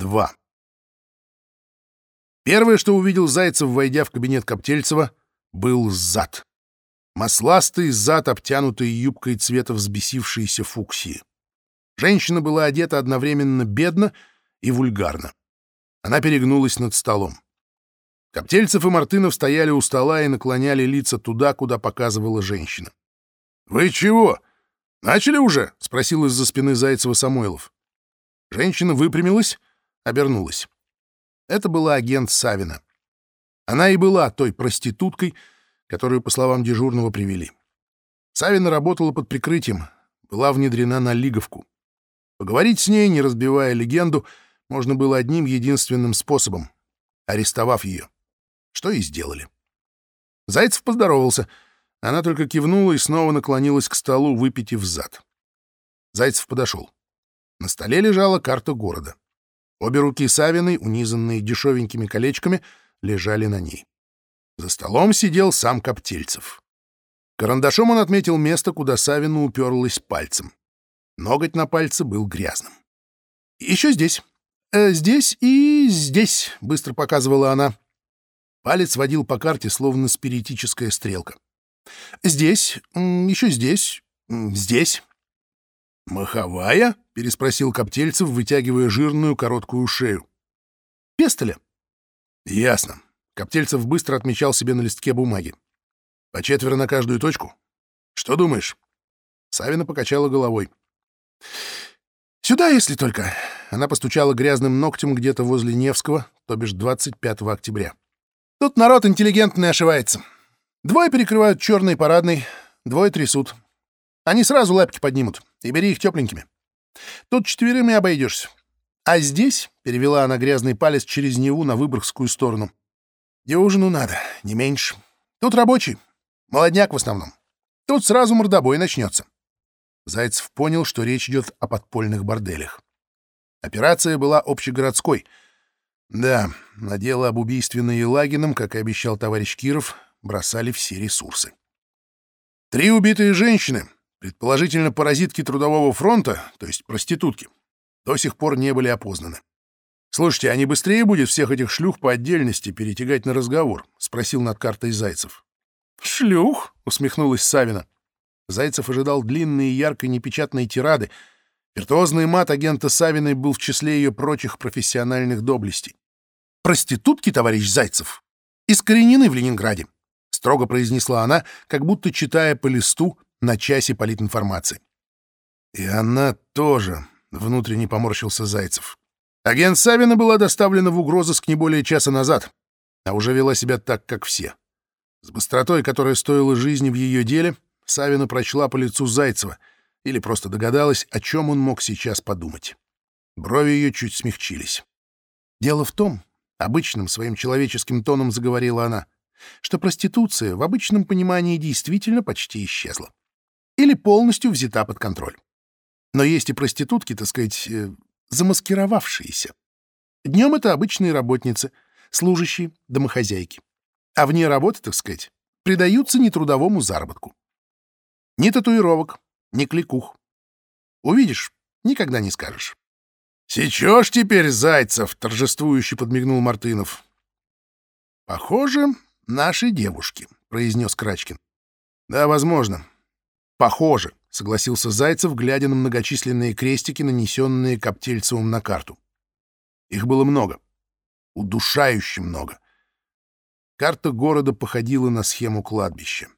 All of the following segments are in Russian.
2. Первое, что увидел Зайцев, войдя в кабинет Коптельцева, был зад. Масластый зад, обтянутый юбкой цвета взбесившейся фуксии. Женщина была одета одновременно бедно и вульгарно. Она перегнулась над столом. Коптельцев и Мартынов стояли у стола и наклоняли лица туда, куда показывала женщина. — Вы чего? Начали уже? — спросил из-за спины Зайцева Самойлов. Женщина выпрямилась, обернулась. Это была агент Савина. Она и была той проституткой, которую, по словам дежурного, привели. Савина работала под прикрытием, была внедрена на Лиговку. Поговорить с ней, не разбивая легенду, можно было одним единственным способом — арестовав ее. Что и сделали. Зайцев поздоровался. Она только кивнула и снова наклонилась к столу, выпитив зад. Зайцев подошел. На столе лежала карта города. Обе руки Савиной, унизанные дешевенькими колечками, лежали на ней. За столом сидел сам Коптельцев. Карандашом он отметил место, куда Савина уперлась пальцем. Ноготь на пальце был грязным. «Еще здесь. Э, здесь и здесь», — быстро показывала она. Палец водил по карте, словно спиритическая стрелка. «Здесь, еще здесь, здесь». «Маховая?» — переспросил Коптельцев, вытягивая жирную короткую шею. «Пестоля». «Ясно». Коптельцев быстро отмечал себе на листке бумаги. «По четверо на каждую точку? Что думаешь?» Савина покачала головой. «Сюда, если только...» Она постучала грязным ногтем где-то возле Невского, то бишь 25 октября. «Тут народ интеллигентный ошивается. Двое перекрывают черный парадный, двое трясут. Они сразу лапки поднимут, и бери их тепленькими. Тут четверым и обойдешься. А здесь, — перевела она грязный палец через Неву на Выборгскую сторону, — дюжину надо, не меньше. Тут рабочий, молодняк в основном. Тут сразу мордобой начнется. Зайцев понял, что речь идет о подпольных борделях. Операция была общегородской. Да, на дело об убийстве на Елагином, как и обещал товарищ Киров, бросали все ресурсы. Три убитые женщины, предположительно паразитки Трудового фронта, то есть проститутки, до сих пор не были опознаны. «Слушайте, а не быстрее будет всех этих шлюх по отдельности перетягать на разговор?» — спросил над картой Зайцев. «Шлюх?» — усмехнулась Савина. Зайцев ожидал длинной и яркой непечатной тирады. Виртуозный мат агента Савиной был в числе ее прочих профессиональных доблестей. «Проститутки, товарищ Зайцев, искоренены в Ленинграде», — строго произнесла она, как будто читая по листу на часе политинформации. «И она тоже», — внутренне поморщился Зайцев. Агент Савина была доставлена в угрозыск не более часа назад, а уже вела себя так, как все. С быстротой, которая стоила жизни в ее деле, Савина прочла по лицу Зайцева или просто догадалась, о чем он мог сейчас подумать. Брови ее чуть смягчились. «Дело в том, — обычным своим человеческим тоном заговорила она, — что проституция в обычном понимании действительно почти исчезла. Или полностью взята под контроль. Но есть и проститутки, так сказать, э, замаскировавшиеся. Днем это обычные работницы, служащие, домохозяйки. А вне работы, так сказать, предаются нетрудовому заработку. Ни татуировок, ни кликух. Увидишь, никогда не скажешь. «Сечешь теперь, Зайцев!» — торжествующе подмигнул Мартынов. «Похоже, наши девушки», — произнес Крачкин. «Да, возможно. Похоже», — согласился Зайцев, глядя на многочисленные крестики, нанесенные Коптельцевым на карту. Их было много. Удушающе много. Карта города походила на схему кладбища.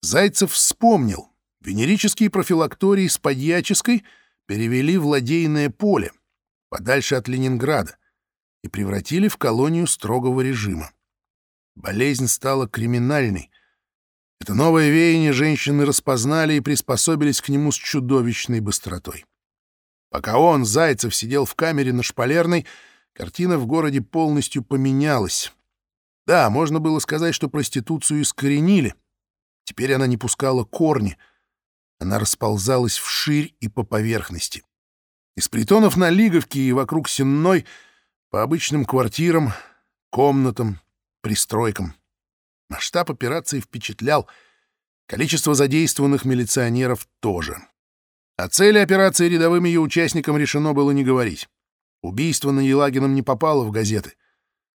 Зайцев вспомнил. Венерические профилактории с подьяческой перевели в ладейное поле, подальше от Ленинграда, и превратили в колонию строгого режима. Болезнь стала криминальной. Это новое веяние женщины распознали и приспособились к нему с чудовищной быстротой. Пока он, Зайцев, сидел в камере на Шпалерной, картина в городе полностью поменялась. Да, можно было сказать, что проституцию искоренили — Теперь она не пускала корни. Она расползалась вширь и по поверхности. Из притонов на Лиговке и вокруг Сенной по обычным квартирам, комнатам, пристройкам. Масштаб операции впечатлял. Количество задействованных милиционеров тоже. О цели операции рядовым ее участникам решено было не говорить. Убийство на Елагином не попало в газеты.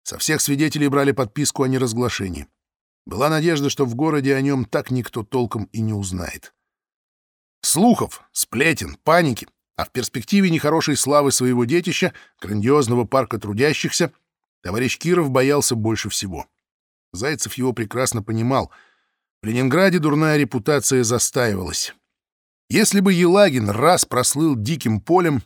Со всех свидетелей брали подписку о неразглашении. Была надежда, что в городе о нем так никто толком и не узнает. Слухов, сплетен, паники, а в перспективе нехорошей славы своего детища, грандиозного парка трудящихся, товарищ Киров боялся больше всего. Зайцев его прекрасно понимал. В Ленинграде дурная репутация застаивалась. Если бы Елагин раз прослыл диким полем,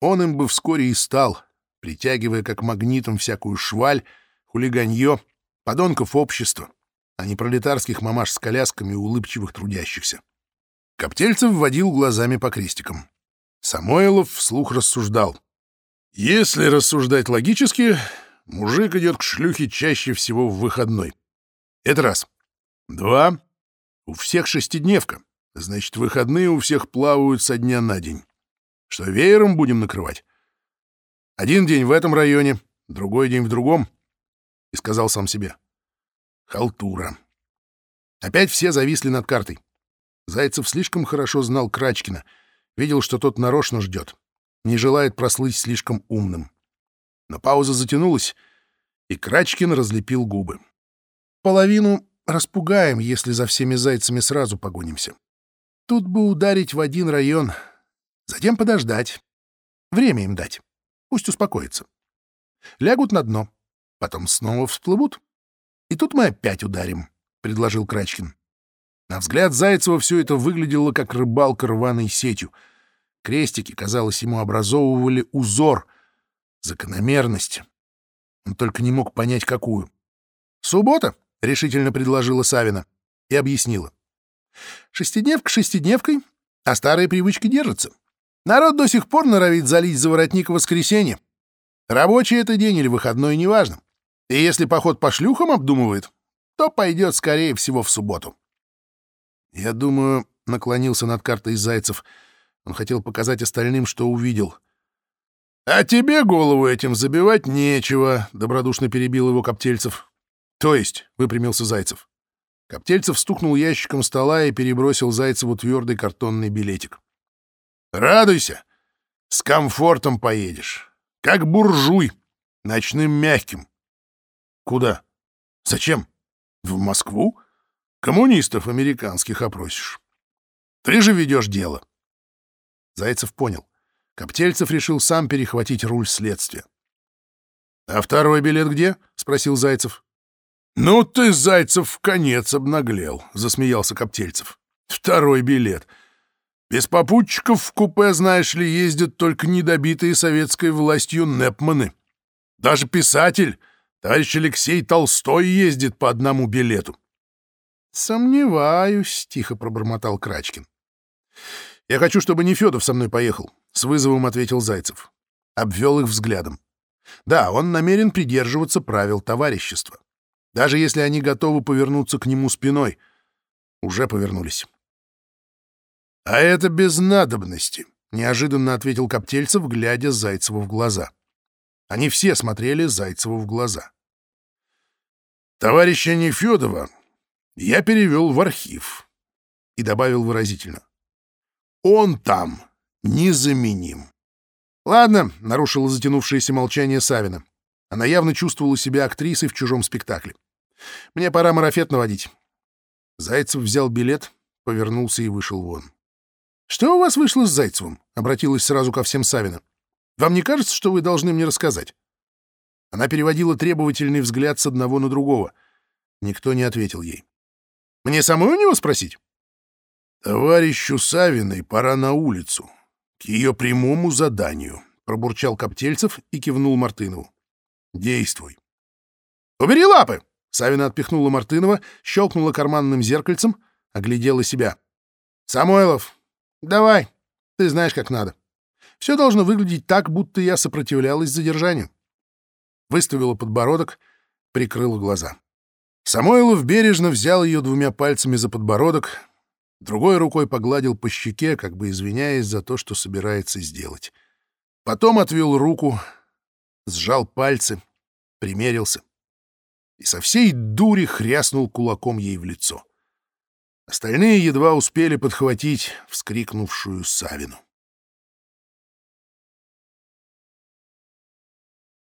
он им бы вскоре и стал, притягивая как магнитом всякую шваль, хулиганье, подонков общества, а не пролетарских мамаш с колясками и улыбчивых трудящихся. Коптельцев вводил глазами по крестикам. Самойлов вслух рассуждал. «Если рассуждать логически, мужик идет к шлюхе чаще всего в выходной. Это раз. Два. У всех шестидневка. Значит, выходные у всех плавают со дня на день. Что, веером будем накрывать? Один день в этом районе, другой день в другом. И сказал сам себе. Халтура. Опять все зависли над картой. Зайцев слишком хорошо знал Крачкина, видел, что тот нарочно ждет, не желает прослыть слишком умным. Но пауза затянулась, и Крачкин разлепил губы. «Половину распугаем, если за всеми зайцами сразу погонимся. Тут бы ударить в один район, Затем подождать. Время им дать. Пусть успокоятся. Лягут на дно. Потом снова всплывут. И тут мы опять ударим, — предложил Крачкин. На взгляд Зайцева все это выглядело как рыбалка рваной сетью. Крестики, казалось, ему образовывали узор, закономерность. Он только не мог понять, какую. «Суббота», — решительно предложила Савина и объяснила. «Шестидневка шестидневкой, а старые привычки держатся. Народ до сих пор норовит залить за воротник в воскресенье. Рабочий это день или выходной, неважно. И если поход по шлюхам обдумывает, то пойдет, скорее всего, в субботу. Я думаю, наклонился над картой Зайцев. Он хотел показать остальным, что увидел. «А тебе голову этим забивать нечего», — добродушно перебил его Коптельцев. «То есть», — выпрямился Зайцев. Коптельцев стукнул ящиком стола и перебросил Зайцеву твердый картонный билетик. Радуйся. С комфортом поедешь. Как буржуй. Ночным мягким. Куда? Зачем? В Москву? Коммунистов американских опросишь. Ты же ведешь дело. Зайцев понял. Коптельцев решил сам перехватить руль следствия. «А второй билет где?» — спросил Зайцев. «Ну ты, Зайцев, в конец обнаглел», — засмеялся Коптельцев. «Второй билет. Без попутчиков в купе, знаешь ли, ездят только недобитые советской властью непманы. Даже писатель, товарищ Алексей Толстой, ездит по одному билету. — Сомневаюсь, — тихо пробормотал Крачкин. — Я хочу, чтобы Нефедов со мной поехал, — с вызовом ответил Зайцев. Обвел их взглядом. Да, он намерен придерживаться правил товарищества. Даже если они готовы повернуться к нему спиной. Уже повернулись. «А это без надобности», — неожиданно ответил Коптельцев, глядя Зайцеву в глаза. Они все смотрели Зайцеву в глаза. «Товарища Нефедова я перевел в архив» и добавил выразительно. «Он там незаменим». «Ладно», — нарушила затянувшееся молчание Савина. Она явно чувствовала себя актрисой в чужом спектакле. «Мне пора марафет наводить». Зайцев взял билет, повернулся и вышел вон. «Что у вас вышло с Зайцевым?» — обратилась сразу ко всем Савина. «Вам не кажется, что вы должны мне рассказать?» Она переводила требовательный взгляд с одного на другого. Никто не ответил ей. «Мне самой у него спросить?» «Товарищу Савиной пора на улицу. К ее прямому заданию», — пробурчал Коптельцев и кивнул Мартынову. «Действуй». «Убери лапы!» — Савина отпихнула Мартынова, щелкнула карманным зеркальцем, оглядела себя. «Самойлов, Давай, ты знаешь, как надо. Все должно выглядеть так, будто я сопротивлялась задержанию. Выставила подбородок, прикрыла глаза. Самойлов бережно взял ее двумя пальцами за подбородок, другой рукой погладил по щеке, как бы извиняясь за то, что собирается сделать. Потом отвел руку, сжал пальцы, примерился и со всей дури хряснул кулаком ей в лицо. Остальные едва успели подхватить вскрикнувшую Савину.